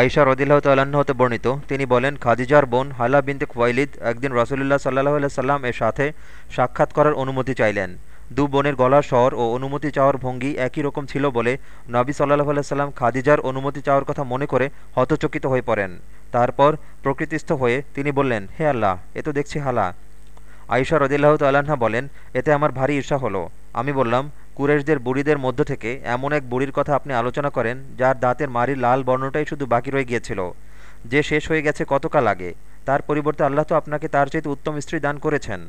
আইসা রদিল্লাহ তাল্লাহ্ন হতে বর্ণিত। তিনি বলেন, খাদিজার বোন হালা বিনতে খোয়াইলিদ একদিন রসুলুল্লাহ সাল্লাহ সাল্লাম এর সাথে সাক্ষাৎ করার অনুমতি চাইলেন। দু বোনের গলার স্বর ও অনুমতি চাওয়ার ভঙ্গি একই রকম ছিল বলে নবী সাল্লাহ সাল্লাম খাদিজার অনুমতি চাওয়ার কথা মনে করে হতচকিত হয়ে পড়েন। তারপর প্রকৃতিস্থ হয়ে তিনি বললেন, হে আল্লাহ, এ তো দেখছি হালা। আইসা রদিল্লাহ তাল্লাহা বলেন, এতে আমার ভারী ঈর্ষা হলো। আমি বললাম কুরেশদের বুড়িদের মধ্য থেকে এমন এক বুড়ির কথা আপনি আলোচনা করেন, যার দাঁতের মারির লাল বর্ণটাই শুধু বাকি রয়ে গিয়েছিল। যে শেষ হয়ে গেছে কতকাল আগে, তার পরিবর্তে আল্লাহ তো আপনাকে তার চাইতে উত্তম স্ত্রী দান করেছেন।